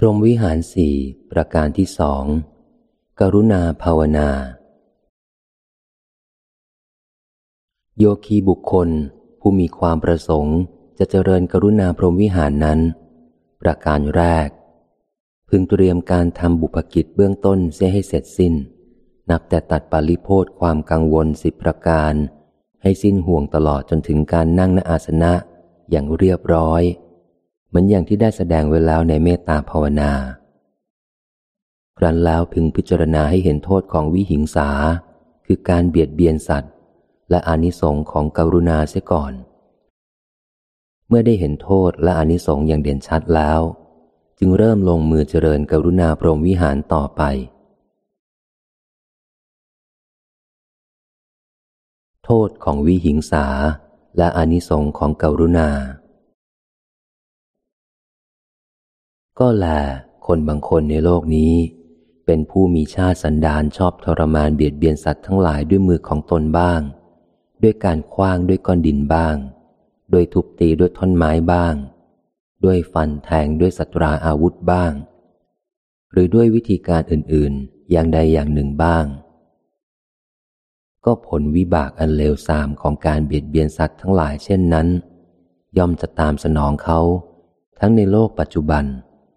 พรหมวิหารสี่ประการที่สองกรุณาภาวนา โยคีบุคคล ผู้มีความประสงค์จะเจริญกรุณาพรหมวิหารนั้น ประการแรก พึงเตรียมการทำบุพกิจเบื้องต้นเสียให้เสร็จสิ้น นับแต่ตัดปาริโพธความกังวลสิบประการ ให้สิ้นห่วงตลอดจนถึงการนั่งณอาสนะอย่างเรียบร้อย เหมือนอย่างที่ได้แสดงไว้แล้วในเมตตาภาวนา ครั้นแล้วพึงพิจารณาให้เห็นโทษของวิหิงสา คือการเบียดเบียนสัตว์ และอนิสงค์ของกรุณาเสียก่อน เมื่อได้เห็นโทษและอนิสงค์อย่างเด่นชัดแล้ว จึงเริ่มลงมือเจริญกรุณาพรหมวิหารต่อไป โทษของวิหิงสาและอนิสงค์ของกรุณา ก็แลคนบางคนในโลกนี้ เป็นผู้มีชาติสันดานชอบทรมานเบียดเบียนสัตว์ทั้งหลายด้วยมือของตนบ้าง ด้วยการคว้างด้วยก้อนดินบ้าง โดยทุบตีด้วยท่อนไม้บ้าง ด้วยฟันแทงด้วยสัตราอาวุธบ้าง หรือด้วยวิธีการอื่นๆ อย่างใดอย่างหนึ่งบ้าง ก็ผลวิบากอันเลวทรามของการเบียดเบียนสัตว์ทั้งหลายเช่นนั้น ย่อมจะตามสนองเขา ทั้งในโลกปัจจุบัน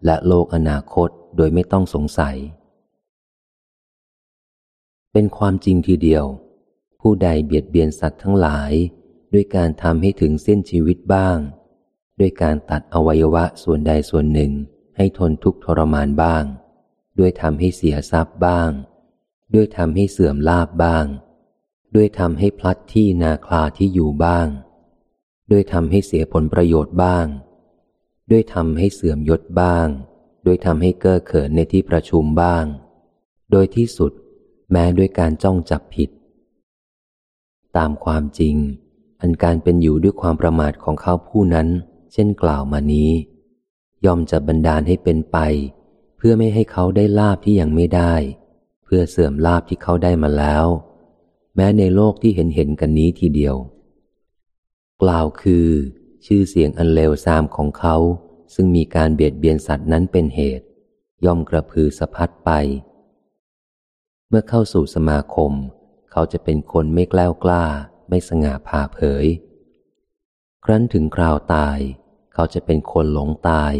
และโลกอนาคตโดยไม่ต้องสงสัย เป็นความจริงทีเดียว ผู้ใดเบียดเบียนสัตว์ทั้งหลาย ด้วยการทำให้ถึงสิ้นชีวิตบ้าง ด้วยการตัดอวัยวะส่วนใดส่วนหนึ่งให้ทนทุกข์ทรมานบ้าง ด้วยทำให้เสียทรัพย์บ้าง ด้วยทำให้เสื่อมลาบบ้าง ด้วยทำให้พลัดที่นาคลาที่อยู่บ้าง ด้วยทำให้เสียผลประโยชน์บ้าง ด้วยทำให้เสื่อมยศบ้างโดยทำให้เก้อเขินในที่ประชุมบ้าง โดยที่สุด แม้ด้วยการจ้องจับผิด ตามความจริง อันการเป็นอยู่ด้วยความประมาทของเขาผู้นั้น เช่นกล่าวมานี้ ย่อมจะบันดาลให้เป็นไป เพื่อไม่ให้เขาได้ลาบที่ยังไม่ได้ เพื่อเสื่อมลาบที่เขาได้มาแล้ว แม้ในโลกที่เห็นเห็นกันนี้ทีเดียว กล่าวคือ ชื่อเสียงอันเลวทรามของเขา ซึ่งมีการเบียดเบียนสัตว์นั้นเป็นเหตุ ย่อมกระพือสะพัดไป เมื่อเข้าสู่สมาคม เขาจะเป็นคนไม่กล้วกล้า ไม่สง่าผ่าเผย ครั้นถึงคราวตาย เขาจะเป็นคนหลงตาย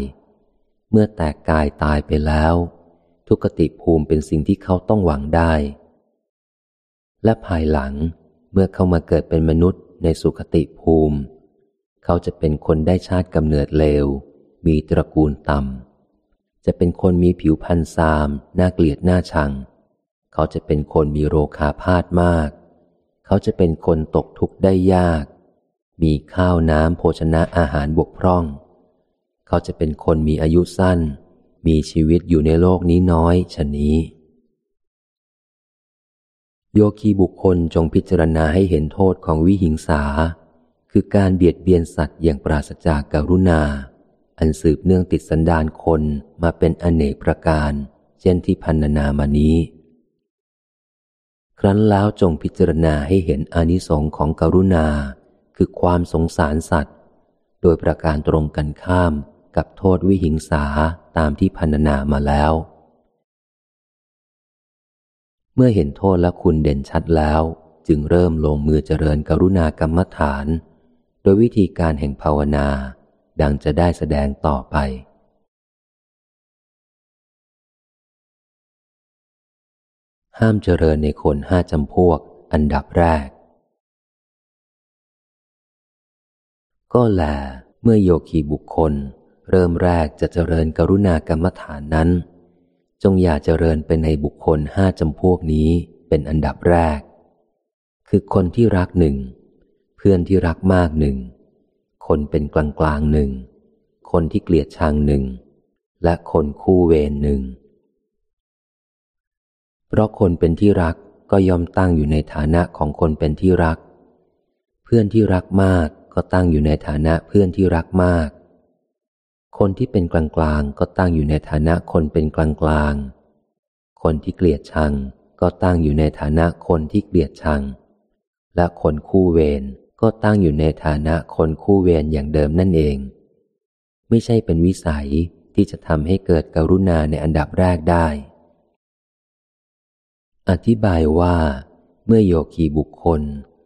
เมื่อแตกกายตายไปแล้ว ทุกติภูมิเป็นสิ่งที่เขาต้องหวังได้ และภายหลังเมื่อเข้ามาเกิดเป็นมนุษย์ในสุขติภูมิ เขาจะเป็นคนได้ชาติกำเนิดเลว มีตระกูลต่ำ จะเป็นคนมีผิวพรรณซาม น่าเกลียดน่าชัง เขาจะเป็นคนมีโรคาพาธมาก เขาจะเป็นคนตกทุกข์ได้ยาก มีข้าวน้ำโภชนะอาหารบกพร่อง เขาจะเป็นคนมีอายุสั้น มีชีวิตอยู่ในโลกนี้น้อยชะนี้ โยคีบุคคลจงพิจารณาให้เห็นโทษของวิหิงสา คือการเบียดเบียนสัตว์อย่างปราศจากการุณา อันสืบเนื่องติดสันดานคนมาเป็นอเนกประการ เช่นที่พันนามานี้ ครั้นแล้วจงพิจารณาให้เห็นอนิสงค์ของกรุณา คือความสงสารสัตว์ โดยประการตรงกันข้ามกับโทษวิหิงสาตามที่พันนามาแล้ว เมื่อเห็นโทษและคุณเด่นชัดแล้ว จึงเริ่มลงมือเจริญกรุณากรรมฐาน โดยวิธีการแห่งภาวนา ดังจะได้แสดงต่อไป ห้ามเจริญในคนห้าจำพวก อันดับแรก ก็แล เมื่อโยคีบุคคล เริ่มแรกจะเจริญกรุณากรรมฐานนั้น จงอย่าเจริญเป็นในบุคคลห้าจำพวกนี้เป็นอันดับแรก คือคนที่รักหนึ่ง พื่อนที่รักมากหนึ่ง คนเป็นกลางกลางหนึ่ง คนที่เกลียดชังหนึ่ง และคนคู่เวรหนึ่ง เพราะคนเป็นที่รักก็ยอมตั้งอยู่ในฐานะของคนเป็นที่รัก เพื่อนที่รักมากก็ตั้งอยู่ในฐานะเพื่อนที่รักมาก คนที่เป็นกลางกลางก็ตั้งอยู่ในฐานะคนเป็นกลางกลาง คนที่เกลียดชังก็ตั้งอยู่ในฐานะคนที่เกลียดชัง และคนคู่เวร ก็ตั้งอยู่ในฐานะคนคู่เวรอย่างเดิมนั่นเอง ไม่ใช่เป็นวิสัยที่จะทำให้เกิดกรุณาในอันดับแรกได้ อธิบายว่า เมื่อโยคีบุคคล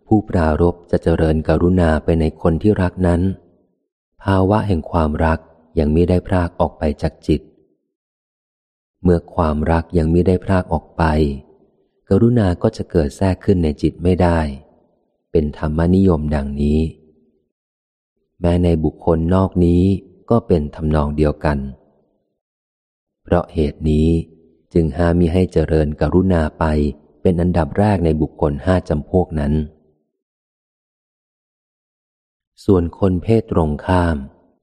ผู้ปรารบจะเจริญกรุณาไปในคนที่รักนั้น ภาวะแห่งความรักยังไม่ได้พรากออกไปจากจิต เมื่อความรักยังไม่ได้พรากออกไป กรุณาก็จะเกิดแทรกขึ้นในจิตไม่ได้ เป็นธรรมนิยมดังนี้ แม้ในบุคคลนอกนี้ก็เป็นทำนองเดียวกัน เพราะเหตุนี้จึงห้ามมิให้เจริญกรุณาไปเป็นอันดับแรกในบุคคลห้าจำพวกนั้น ส่วนคนเพศตรงข้าม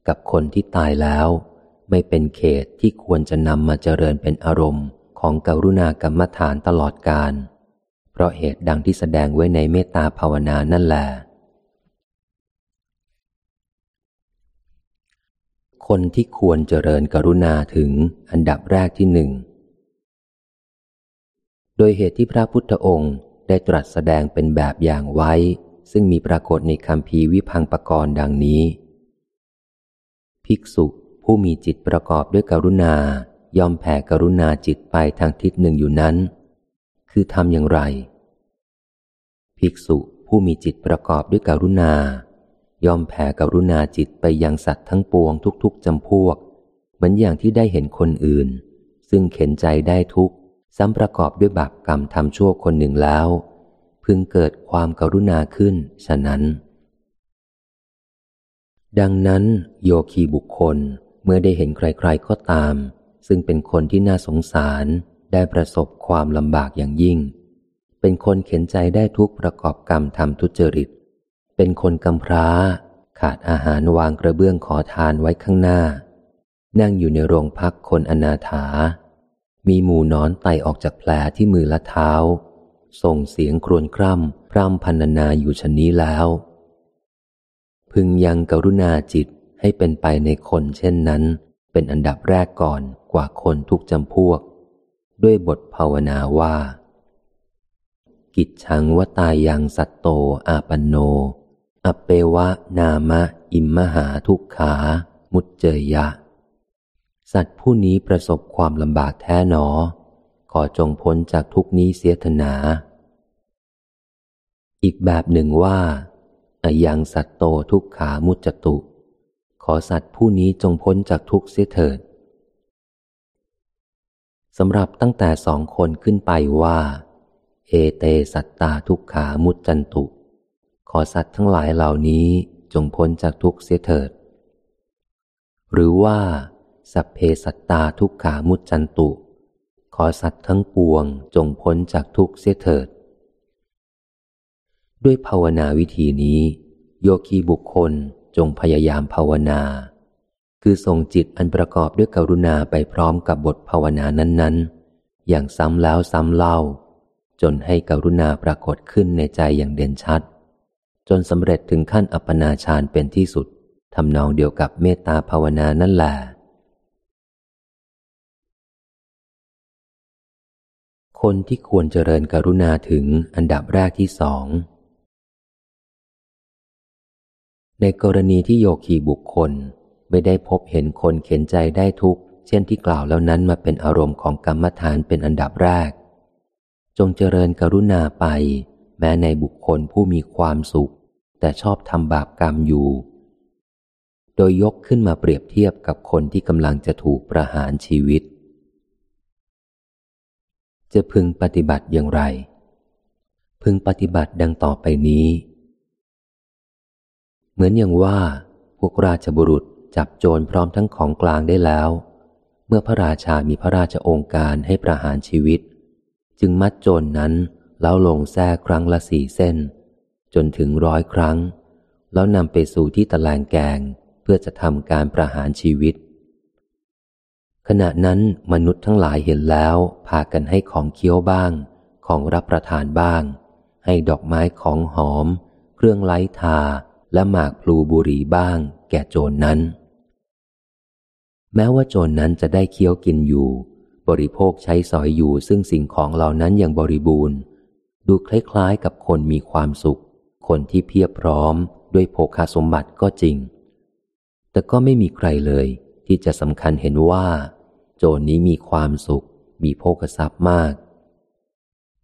กับคนที่ตายแล้ว ไม่เป็นเขตที่ควรจะนำมาเจริญเป็นอารมณ์ของกรุณากรรมฐานตลอดการ เพราะเหตุดังที่แสดงไว้ในเมตตาภาวนานั่นแหละคนที่ควรเจริญกรุณาถึงอันดับแรกที่หนึ่ง โดยเหตุที่พระพุทธองค์ได้ตรัสแสดงเป็นแบบอย่างไว้ ซึ่งมีปรากฏในคำพีวิพังปกรณ์ดังนี้ ภิกษุผู้มีจิตประกอบด้วยกรุณา ย่อมแผ่กรุณาจิตไปทางทิศหนึ่งอยู่นั้น คือทำอย่างไร ภิกษุผู้มีจิตประกอบด้วยกรุณาย่อมแผ่กรุณาจิตไปยังสัตว์ทั้งปวงทุกๆจำพวก เหมือนอย่างที่ได้เห็นคนอื่น ซึ่งเข็นใจได้ทุกซ้ำประกอบด้วยบาปกรรมทำชั่วคนหนึ่งแล้ว พึงเกิดความกรุณาขึ้นฉะนั้น ดังนั้น โยคีบุคคลเมื่อได้เห็นใครๆก็ตาม ซึ่งเป็นคนที่น่าสงสาร ได้ประสบความลำบากอย่างยิ่ง เป็นคนเข็นใจได้ทุกประกอบกรรมทำทุจริต เป็นคนกำพร้า ขาดอาหารวางกระเบื้องขอทานไว้ข้างหน้า นั่งอยู่ในโรงพักคนอนาถา มีหมูนอนไต่ออกจากแผลที่มือและเท้า ส่งเสียงครวญคร่ำพร่ำพันนาอยู่ชนนี้แล้ว พึงยังกรุณาจิตให้เป็นไปในคนเช่นนั้น เป็นอันดับแรกก่อนกว่าคนทุกจำพวก ด้วยบทภาวนาว่า กิจชังวตายังสัตโตอาปันโน อเปวะนามะ อิมมหาทุกขา มุจเจยะ สัตว์ผู้นี้ประสบความลำบากแท้หนอ ขอจงพ้นจากทุกนี้เสียธนา อีกแบบหนึ่งว่าอายังสัตโตทุกขามุจตุ ขอสัตว์ผู้นี้จงพ้นจากทุกเสียเถิด สำหรับตั้งแต่สองคนขึ้นไปว่า เอเตสัตตาทุกขามุจจันตุ ขอสัตว์ทั้งหลายเหล่านี้จงพ้นจากทุกเสียเถิด หรือว่า สัพเพสัตตาทุกขามุจจันตุ ขอสัตว์ทั้งปวงจงพ้นจากทุกเสียเถิด ด้วยภาวนาวิธีนี้ โยคีบุคคลจงพยายามภาวนา คือส่งจิตอันประกอบด้วยกรุณาไปพร้อมกับบทภาวนานั้น ๆ อย่างซ้ำแล้วซ้ำเล่า จนให้กรุณาปรากฏขึ้นในใจอย่างเด่นชัด จนสำเร็จถึงขั้นอัปปนาฌานเป็นที่สุดทำนองเดียวกับเมตตาภาวนานั่นแหละคนที่ควรเจริญกรุณาถึงอันดับแรกที่สอง ในกรณีที่โยคีบุคคล ไม่ได้พบเห็นคนเข็นใจได้ทุกเช่นที่กล่าวแล้วนั้นมาเป็นอารมณ์ของกรรมฐานเป็นอันดับแรก จงเจริญกรุณาไป แม้ในบุคคลผู้มีความสุข แต่ชอบทำบาปกรรมอยู่ โดยยกขึ้นมาเปรียบเทียบกับคนที่กำลังจะถูกประหารชีวิต จะพึงปฏิบัติอย่างไร พึงปฏิบัติดังต่อไปนี้ เหมือนอย่างว่าพวกราชบุรุษ จับโจรพร้อมทั้งของกลางได้แล้ว เมื่อพระราชามีพระราชองค์การให้ประหารชีวิต จึงมัดโจรนนั้นแล้วลงแท้ครั้งละสี่เส้น จนถึงร้อยครั้ง แล้วนำไปสู่ที่ตะแลงแกงเพื่อจะทำการประหารชีวิต ขณะนั้นมนุษย์ทั้งหลายเห็นแล้ว พากันให้ของเคี้ยวบ้าง ของรับประทานบ้าง ให้ดอกไม้ของหอม เครื่องไล้ทาและหมากพลูบุรีบ้าง แก่โจรนนั้น แม้ว่าโจรนนั้นจะได้เคี้ยวกินอยู่ บริโภคใช้สอยอยู่ซึ่งสิ่งของเหล่านั้นอย่างบริบูรณ์ ดูคล้ายๆกับคนมีความสุข คนที่เพียบพร้อมด้วยโภคาสมบัติก็จริง แต่ก็ไม่มีใครเลย ที่จะสำคัญเห็นว่า โจรนี้มีความสุข มีโภคทรัพย์มาก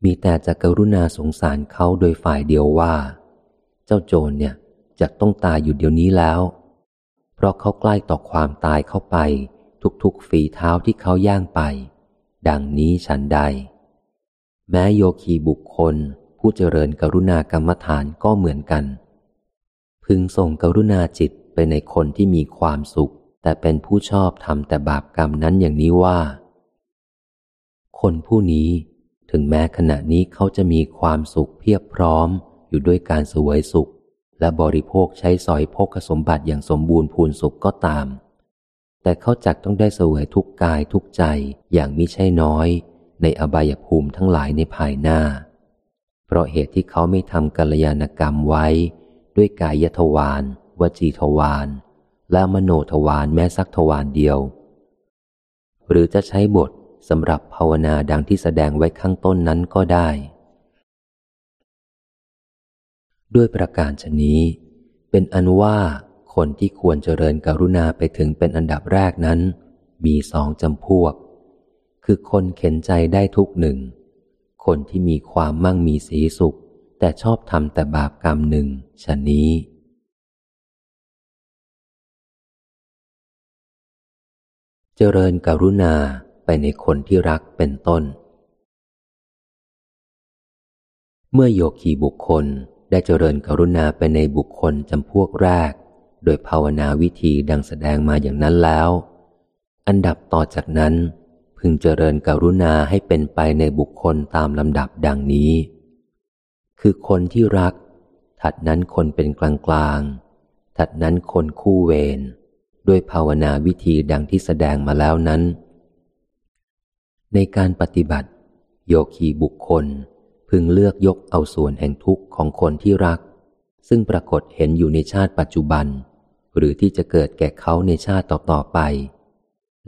มีแต่จะกรุณาสงสารเขาโดยฝ่ายเดียวว่า เจ้าโจรเนี่ยจะต้องตายอยู่เดี๋ยวนี้แล้ว เพราะเขาใกล้ต่อความตายเข้าไป ทุกๆฝีเท้าที่เขาย่างไป ดังนี้ฉันใด แม้โยคีบุคคล ผู้เจริญกรุณากรรมฐานก็เหมือนกัน พึงส่งกรุณาจิตไปในคนที่มีความสุข แต่เป็นผู้ชอบทำแต่บาปกรรมนั้นอย่างนี้ว่า คนผู้นี้ถึงแม้ขณะนี้เขาจะมีความสุขเพียบพร้อมอยู่ด้วยการสวยสุข และบริโภคใช้สอยโภคสมบัติอย่างสมบูรณ์พูนสุขก็ตาม แต่เขาจักต้องได้สวยทุกกายทุกใจอย่างมิใช่น้อย ในอบายภูมิทั้งหลายในภายหน้า เพราะเหตุที่เขาไม่ทำกัลยาณกรรมไว้ ด้วยกายทวารวจีทวารและมโนทวารแม้สักทวารเดียว หรือจะใช้บทสำหรับภาวนาดังที่แสดงไว้ข้างต้นนั้นก็ได้ ด้วยประการชนี้ เป็นอันว่าคนที่ควรเจริญกรุณาไปถึงเป็นอันดับแรกนั้น มีสองจำพวก คือคนเข็นใจได้ทุกหนึ่ง คนที่มีความมั่งมีสีสุข แต่ชอบทำแต่บาปกรรมหนึ่งชนนี้เจริญกรุณาไปในคนที่รักเป็นต้น เมื่อโยคีบุคคล ได้เจริญกรุณาไปในบุคคลจำพวกแรก โดยภาวนาวิธีดังแสดงมาอย่างนั้นแล้ว อันดับต่อจากนั้น พึงเจริญกรุณาให้เป็นไปในบุคคลตามลำดับดังนี้ คือคนที่รัก ถัดนั้นคนเป็นกลางกลางถัดนั้นคนคู่เวรด้วยภาวนาวิธีดังที่แสดงมาแล้วนั้น ในการปฏิบัติ โยคีบุคคล พึงเลือกยกเอาส่วนแห่งทุกข์ของคนที่รัก ซึ่งปรากฏเห็นอยู่ในชาติปัจจุบัน หรือที่จะเกิดแก่เขาในชาติต่อๆไป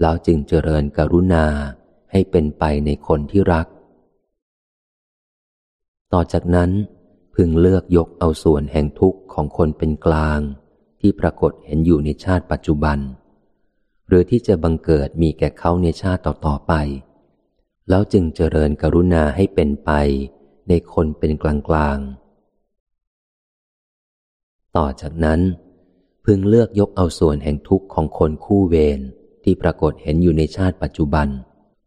แล้วจึงเจริญกรุณาให้เป็นไปในคนที่รัก ต่อจากนั้น พึงเลือกยกเอาส่วนแห่งทุกข์ของคนเป็นกลาง ที่ปรากฏเห็นอยู่ในชาติปัจจุบัน หรือที่จะบังเกิดมีแก่เขาในชาติต่อๆไป แล้วจึงเจริญกรุณาให้เป็นไป ในคนเป็นกลางกลางต่อจากนั้น พึงเลือกยกเอาส่วนแห่งทุกข์ของคนคู่เวรที่ปรากฏเห็นอยู่ในชาติปัจจุบัน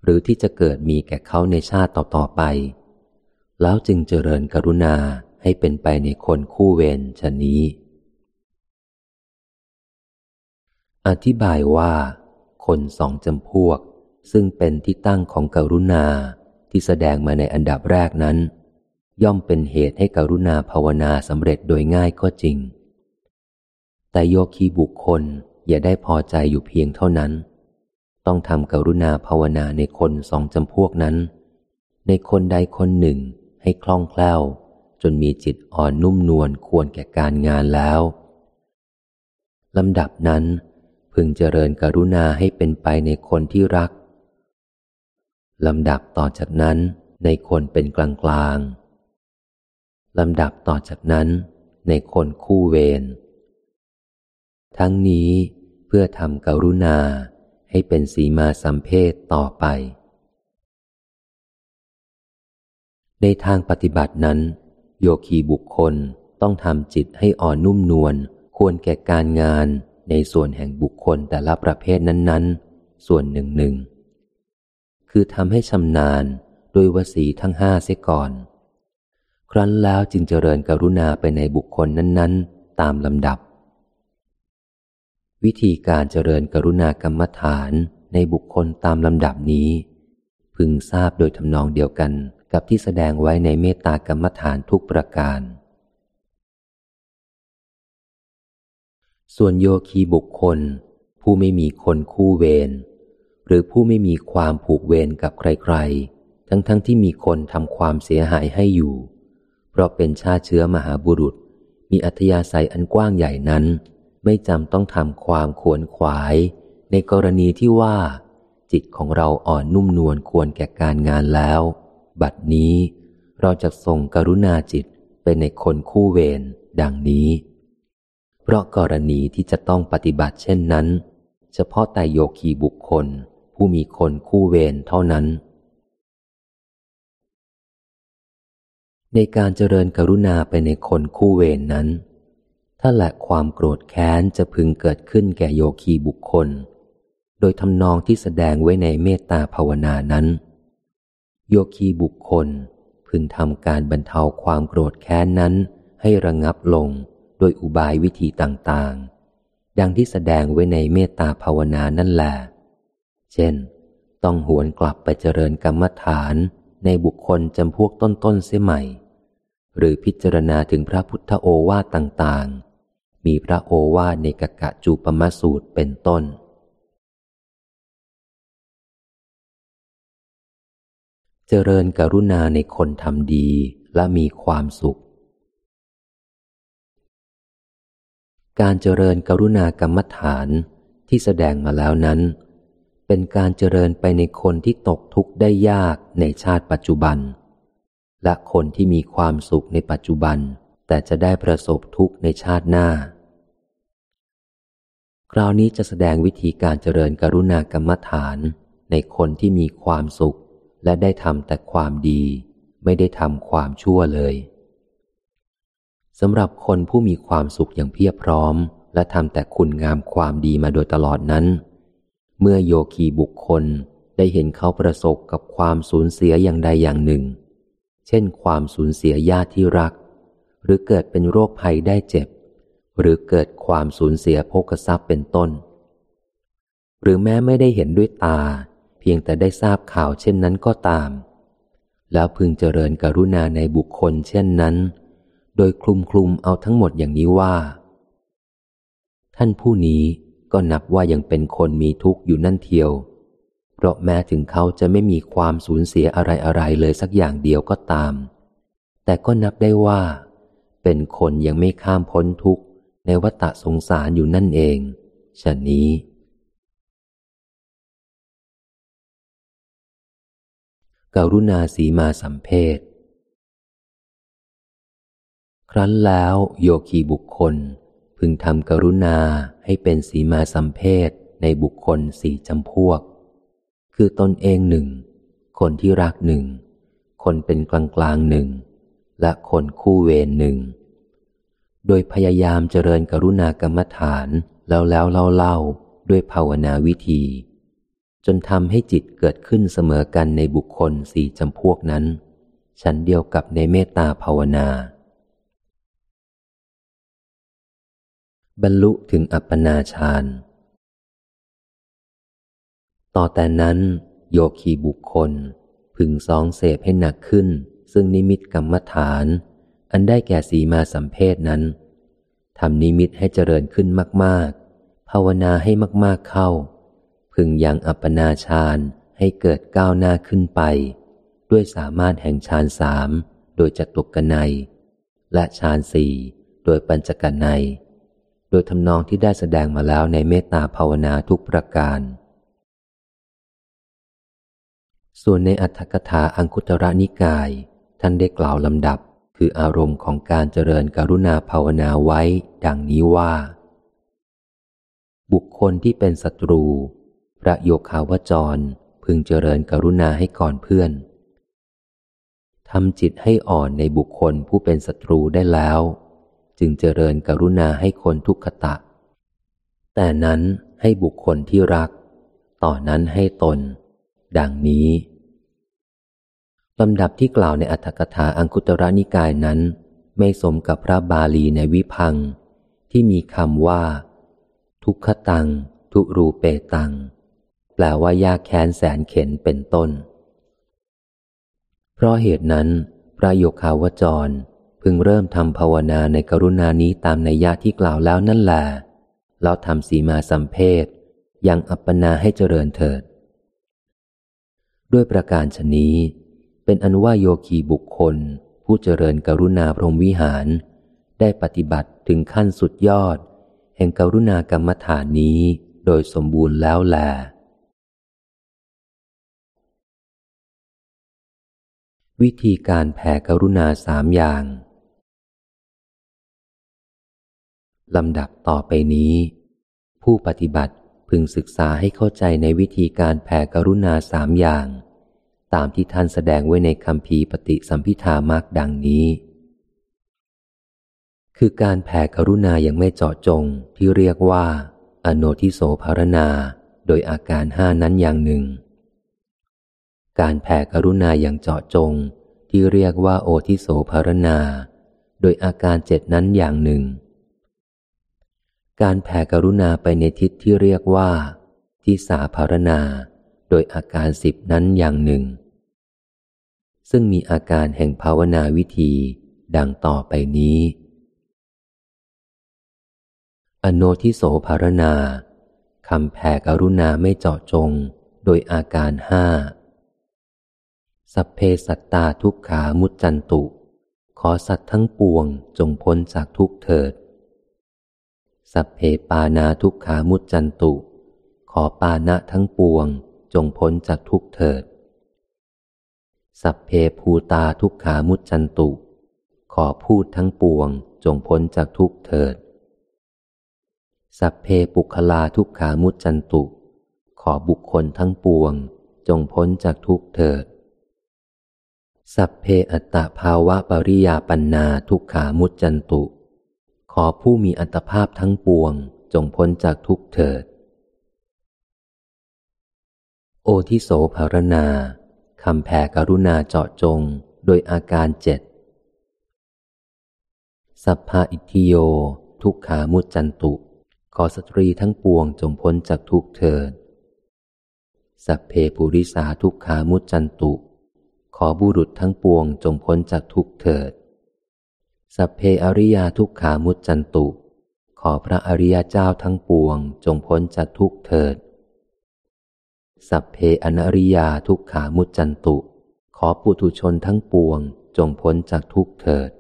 หรือที่จะเกิดมีแก่เขาในชาติต่อๆไป แล้วจึงเจริญกรุณาให้เป็นไปในคนคู่เวรชนนี้ อธิบายว่า คนสองจำพวก ซึ่งเป็นที่ตั้งของกรุณาที่แสดงมาในอันดับแรกนั้น ย่อมเป็นเหตุให้กรุณาภาวนาสำเร็จโดยง่ายก็จริง แต่โยคีบุคคลอย่าได้พอใจอยู่เพียงเท่านั้น ต้องทำกรุณาภาวนาในคนสองจำพวกนั้น ในคนใดคนหนึ่งให้คล่องแคล่ว จนมีจิตอ่อนนุ่มนวลควรแก่การงานแล้วลำดับนั้น พึงเจริญกรุณาให้เป็นไปในคนที่รักลำดับต่อจากนั้นในคนเป็นกลางกลาง ลำดับต่อจากนั้นในคนคู่เวร ทั้งนี้เพื่อทำกรุณาให้เป็นสีมาสัมเพศต่อไป ในทางปฏิบัตินั้น โยคีบุคคลต้องทำจิตให้อ่อนนุ่มนวลควรแก่การงานในส่วนแห่งบุคคลแต่ละประเภทนั้นๆ ส่วนหนึ่งหนึ่งคือทำให้ชำนาญโดยวสีทั้งห้าเสียก่อน ครั้นแล้วจึงเจริญกรุณาไปในบุคคลนั้น ๆ ตามลำดับ วิธีการเจริญกรุณากรรมฐานในบุคคลตามลำดับนี้ พึงทราบโดยทำนองเดียวกันกับที่แสดงไว้ในเมตตากรรมฐานทุกประการ ส่วนโยคีบุคคล ผู้ไม่มีคนคู่เวรหรือผู้ไม่มีความผูกเวรกับใคร ๆ ทั้งๆทที่มีคนทำความเสียหายให้อยู่ เพราะเป็นชาเชื้อมหาบุรุษ มีอัธยาศัยอันกว้างใหญ่นั้น ไม่จำต้องทำความขวนขวาย ในกรณีที่ว่า จิตของเราอ่อนนุ่มนวลควรแก่การงานแล้ว บัดนี้เราจะส่งกรุณาจิตไปในคนคู่เวรดังนี้ เพราะกรณีที่จะต้องปฏิบัติเช่นนั้น เฉพาะแต่โยคีบุคคล ผู้มีคนคู่เวรเท่านั้น ในการเจริญกรุณาไปในคนคู่เวรนนั้น ถ้าและความโกรธแค้นจะพึงเกิดขึ้นแก่โยคีบุคคล โดยทำนองที่แสดงไว้ในเมตตาภาวนานั้น โยคีบุคคลพึงทำการบรรเทาความโกรธแค้นนั้นให้ระงับลงโดยอุบายวิธีต่างๆ ดังที่แสดงไว้ในเมตตาภาวนานั่นแหละ เช่น ต้องหวนกลับไปเจริญกรรมฐานในบุคคลจำพวกต้นๆเสียใหม่ หรือพิจารณาถึงพระพุทธโอวาทต่างๆ มีพระโอวาทในกะกะจูปมาสูตรเป็นต้น เจริญกรุณาในคนทำดีและมีความสุข การเจริญกรุณากรรมฐานที่แสดงมาแล้วนั้น เป็นการเจริญไปในคนที่ตกทุกข์ได้ยากในชาติปัจจุบัน และคนที่มีความสุขในปัจจุบัน แต่จะได้ประสบทุกข์ในชาติหน้า คราวนี้จะแสดงวิธีการเจริญกรุณากรรมฐาน ในคนที่มีความสุข และได้ทำแต่ความดี ไม่ได้ทำความชั่วเลยสำหรับคนผู้มีความสุขอย่างเพียบพร้อม และทำแต่คุณงามความดีมาโดยตลอดนั้น เมื่อโยคีบุคคลได้เห็นเขาประสบกับความสูญเสียอย่างใดอย่างหนึ่ง เช่นความสูญเสียญาติที่รัก หรือเกิดเป็นโรคภัยได้เจ็บ หรือเกิดความสูญเสียโภคทรัพย์เป็นต้น หรือแม้ไม่ได้เห็นด้วยตา เพียงแต่ได้ทราบข่าวเช่นนั้นก็ตาม แล้วพึงเจริญกรุณาในบุคคลเช่นนั้น โดยคลุมคลุมเอาทั้งหมดอย่างนี้ว่า ท่านผู้นี้ก็นับว่ายังเป็นคนมีทุกข์อยู่นั่นเทียว เพราะแม้ถึงเขาจะไม่มีความสูญเสียอะไรอะไรเลยสักอย่างเดียวก็ตาม แต่ก็นับได้ว่า เป็นคนยังไม่ข้ามพ้นทุกข์ในวัฏสงสารอยู่นั่นเองฉะนี้ กรุณาสีมาสัมเพศครั้นแล้วโยคีบุคคล พึงทำกรุณาให้เป็นสีมาสัมเพศในบุคคลสี่จำพวก คือตนเองหนึ่ง คนที่รักหนึ่ง คนเป็นกลางกลางหนึ่ง และคนคู่เวรหนึ่ง โดยพยายามเจริญกรุณากรรมฐานแล้วแล้วเล่าเล่าด้วยภาวนาวิธี จนทำให้จิตเกิดขึ้นเสมอกันในบุคคลสี่จำพวกนั้นฉันเดียวกับในเมตตาภาวนา บรรลุถึงอัปปนาฌาน ต่อแต่นั้น โยคีบุคคล พึงสองเสพให้หนักขึ้น ซึ่งนิมิตกรรมฐาน อันได้แก่สีมาสัมเพศนั้นทำนิมิตให้เจริญขึ้นมาก ๆ ภาวนาให้มาก ๆเข้า พึงยังอัปปนาฌานให้เกิดก้าวหน้าขึ้นไป ด้วยสามารถแห่งฌานสามโดยจตุกนัย และฌานสี่โดยปัญจกนัยดยทำนองที่ได้แสดงมาแล้วในเมตตาภาวนาทุกประการ ส่วนในอัตถกถาอังคุตระนิกาย ท่านได้กล่าวลำดับคืออารมณ์ของการเจริญกรุณาภาวนาไว้ ดังนี้ว่า บุคคลที่เป็นศัตรู พระโยคาวจรพึงเจริญกรุณาให้ก่อนเพื่อนทำจิตให้อ่อนในบุคคลผู้เป็นศัตรูได้แล้ว จึงเจริญกรุณาให้คนทุกขตะ แต่นั้นให้บุคคลที่รัก ต่อนนั้นให้ตน ดังนี้ลำดับที่กล่าวในอัตถกถาอังคุตระนิกายนั้น ไม่สมกับพระบาลีในวิพัง ที่มีคำว่า ทุกขตัง ทุรูเปตัง แปลว่ายากแค้นแสนเข็นเป็นต้น เพราะเหตุนั้น พระโยคาวจรพึงเริ่มทำภาวนาในกรุณานี้ตามในยะที่กล่าวแล้วนั่นแหละแล้วทำสีมาสัมเพศยังอัปปนาให้เจริญเถิด ด้วยประการชนี้ เป็นอนุว่าโยคีบุคคล ผู้เจริญกรุณาพรหมวิหาร ได้ปฏิบัติถึงขั้นสุดยอด แห่งกรุณากรรมฐานนี้โดยสมบูรณ์แล้วแลวิธีการแผ่กรุณาสามอย่าง ลำดับต่อไปนี้ ผู้ปฏิบัติ พึงศึกษาให้เข้าใจในวิธีการแผ่กรุณาสามอย่าง ตามที่ท่านแสดงไว้ในคำพีปฏิสัมพิธามักดังนี้ คือการแผ่กรุณาอย่างไม่เจาะจงที่เรียกว่า อโนทิโสภารณา โดยอาการห้านั้นอย่างหนึ่ง การแผ่กรุณาอย่างเจาะจงที่เรียกว่าโอทิโสภารณา โดยอาการเจ็ดนั้นอย่างหนึ่ง การแผ่กรุณาไปในทิศที่เรียกว่า ที่สาภารณา โดยอาการสิบนั้นอย่างหนึ่ง ซึ่งมีอาการแห่งภาวนาวิธีดังต่อไปนี้ อโนทิโสภารณาคำแผ่กรุณาไม่เจาะจง โดยอาการห้าสัพเพสัตตาทุกขามุจจันตุ ขอสัตว์ทั้งปวงจงพ้นจากทุกเถิด สัพเพปานาทุกขามุจจันตุ ขอปานะทั้งปวงจงพ้นจากทุกเถิด สัพเพภูตาทุกขามุจจันตุ ขอพูดทั้งปวงจงพ้นจากทุกเถิด สัพเพปุคลาทุกขามุจจันตุ ขอบุคคลทั้งปวงจงพ้นจากทุกเถิด สัพเพอัตตภาวะปริยาปันนาทุกขามุจจันตุ ขอผู้มีอัตภาพทั้งปวงจงพ้นจากทุกเถิด โอทิโสภารณาคำแผ่กรุณาเจาะจงโดยอาการเจ็ด สัพพะอิทิโย ทุกขามุจจันตุ ขอสตรีทั้งปวงจงพ้นจากทุกเถิด สัพเพปุริสาทุกขามุจจันตุ ขอบุรุษทั้งปวงจงพ้นจากทุกเถิด สัพเพอริยาทุกขามุจจันตุ ขอพระอริยเจ้าทั้งปวง จงพ้นจากทุกเถิด สัพเพอนริยาทุกขามุจจันตุ ขอปุถุชนทั้งปวง จงพ้นจากทุกเถิด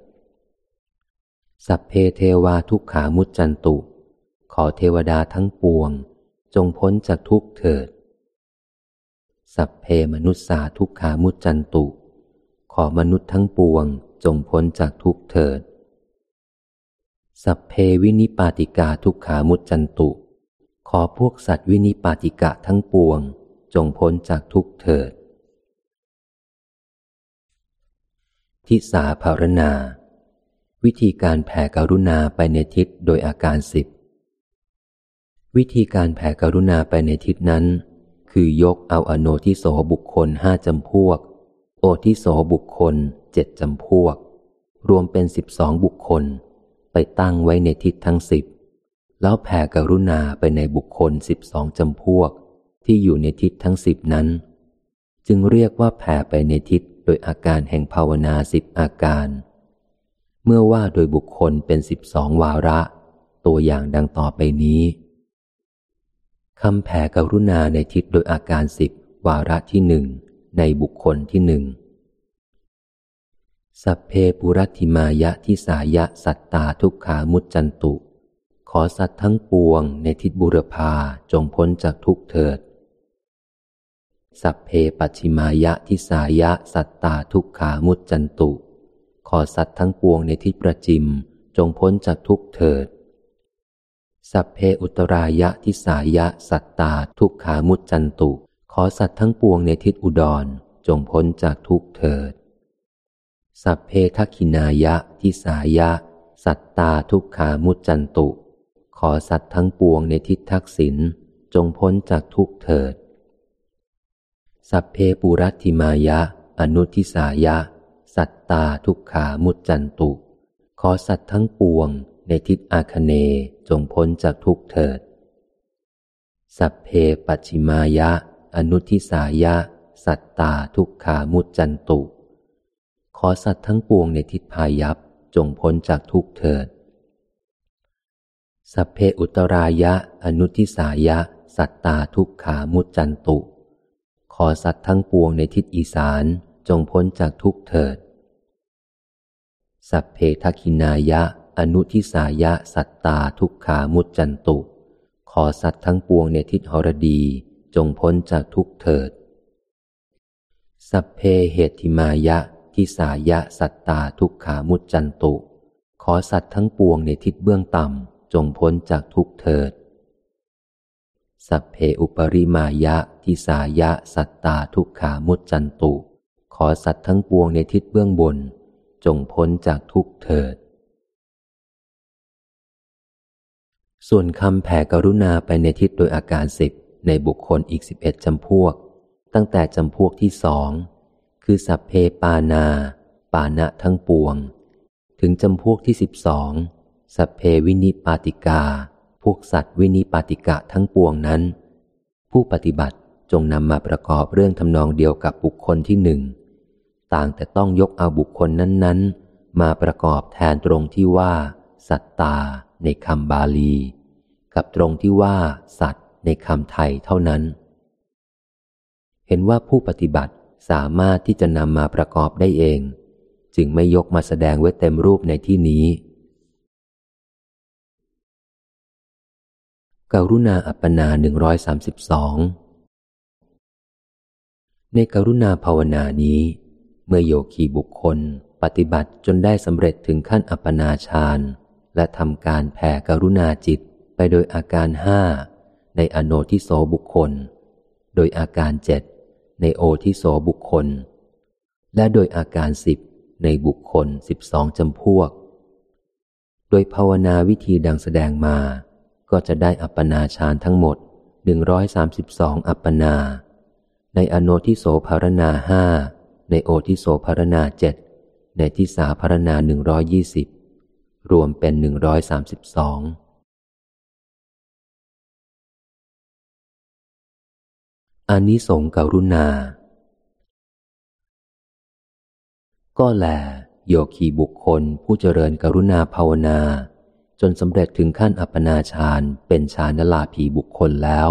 สัพเพเทวาทุกขามุจจันตุ ขอเทวดาทั้งปวง จงพ้นจากทุกเถิด สัพเพมนุษสาทุกขามุจจันตุ ขอมนุษย์ทั้งปวงจงพ้นจากทุกเถิด สัพเพวินิปาติกาทุกขามุจจันตุ ขอพวกสัตว์วินิปาติกะทั้งปวง จงพ้นจากทุกเถิด ทิสาภารณา วิธีการแผ่กรุณาไปในทิศโดยอาการสิบ วิธีการแผ่กรุณาไปในทิศนั้น คือยกเอาอโนทิโสบุคคลห้าจำพวก โอทิโสบุคคลเจ็ดจำพวก รวมเป็นสิบสองบุคคล ไปตั้งไว้ในทิศทั้งสิบแล้วแผ่กรุณาไปในบุคคลสิบสองจำพวก ที่อยู่ในทิศทั้งสิบนั้น จึงเรียกว่าแผ่ไปในทิศโดยอาการแห่งภาวนาสิบอาการ เมื่อว่าโดยบุคคลเป็นสิบสองวาระ ตัวอย่างดังต่อไปนี้คำแผ่กรุณาในทิศโดยอาการสิบวาระที่หนึ่ง ในบุคคลที่หนึ่ง สัพเพปุรัติมายะทิสายะสัตตาทุกขามุจจันตุ ขอสัตว์ทั้งปวงในทิศบุรพาจงพ้นจากทุกเถิด สัพเพปัชิมายะทิสายะสัตตาทุกขามุจจันตุ ขอสัตว์ทั้งปวงในทิศประจิมจงพ้นจากทุกเถิด สัพเพอุตรายะทิสายะสัตตาทุกขามุจจันตุ ขอสัตว์ทั้งปวงในทิศอุดรจงพ้นจากทุกเถิด สัพเพทักินายะทิสายะ สัตตาทุกขามุจจันตุ ขอสัตว์ทั้งปวงในทิศทักษิณจงพ้นจากทุกเถิด สัพเพปุรัติมายะ อนุทิสายะ สัตตาทุกขามุจจันตุ ขอสัตว์ทั้งปวงในทิศอาคเนจงพ้นจากทุกเถิด สัพเพปัชิมายะ อนุทิสายะ สัตตาทุกขามุจจันตุ ขอสัตว์ทั้งปวงในทิศพายับจงพ้นจากทุกเถิด สัพเพอุตรายะ อนุทิสายะ สัตตาทุกขามุจจันตุ ขอสัตว์ทั้งปวงในทิศอีสานจงพ้นจากทุกเถิด สัพเพทักินายะ อนุทิสายะ สัตตาทุกขามุจจันตุ ขอสัตว์ทั้งปวงในทิศหรดี จงพ้นจากทุกเถิด สัพเพเหติมายะทิสายะสัตตาทุกขามุจจันตุ ขอสัตว์ทั้งปวงในทิศเบื้องต่ำ จงพ้นจากทุกเถิด สัพเพอุปริมายะทิสายะสัตตาทุกขามุจจันตุ ขอสัตว์ทั้งปวงในทิศเบื้องบน จงพ้นจากทุกเถิด ส่วนคำแผ่กรุณาไปในทิศโดยอาการสิบ ในบุคคลอีกสิบเอ็ดจำพวก ตั้งแต่จำพวกที่สองคือสัพเพปานา ปานะทั้งปวง ถึงจำพวกที่สิบสองสัพเพวินิปาติกา พวกสัตว์วินิปาติกะทั้งปวงนั้น ผู้ปฏิบัติจงนำมาประกอบเรื่องทำนองเดียวกับบุคคลที่หนึ่ง ต่างแต่ต้องยกเอาบุคคลนั้น ๆ มาประกอบแทนตรงที่ว่า สัตตา ในคำบาลี กับตรงที่ว่า สัตว ในคำไทยเท่านั้น เห็นว่าผู้ปฏิบัติสามารถที่จะนำมาประกอบได้เอง จึงไม่ยกมาแสดงไว้เต็มรูปในที่นี้กรุณาอัปปนาหนึ่งร้อยสามสิบสองในกรุณาภาวนานี้ เมื่อโยคีบุคคลปฏิบัติจนได้สำเร็จถึงขั้นอัปปนาฌานและทำการแผ่กรุณาจิตไปโดยอาการห้า ในอโนทิโสบุคคล โดยอาการเจ็ดในโอทิโสบุคคล และโดยอาการสิบในบุคคลสิบสองจำพวก โดยภาวนาวิธีดังแสดงมา ก็จะได้อัปปนาฌานทั้งหมดหนึ่งร้อยสามสิบสองอัปปนา ในอโนทิโสภารณาห้าในโอทิโสภารณาเจ็ดในทิสาภารณาหนึ่งร้อยยี่สิบรวมเป็นหนึ่งร้อยสามสิบสอง อานิสงส์กรุณา ก็แล โยคีบุคคลผู้เจริญกรุณาภาวนา จนสำเร็จถึงขั้นอัปปนาฌานเป็นฌานลาภีบุคคลแล้ว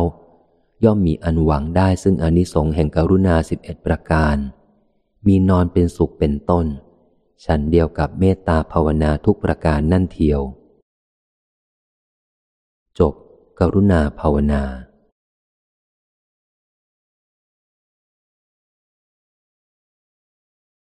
ย่อมมีอันหวังได้ซึ่งอนิสงส์แห่งกรุณาสิบเอ็ดประการ มีนอนเป็นสุขเป็นต้น ฉันเดียวกับเมตตาภาวนาทุกประการนั่นเทียว จบ กรุณาภาวนา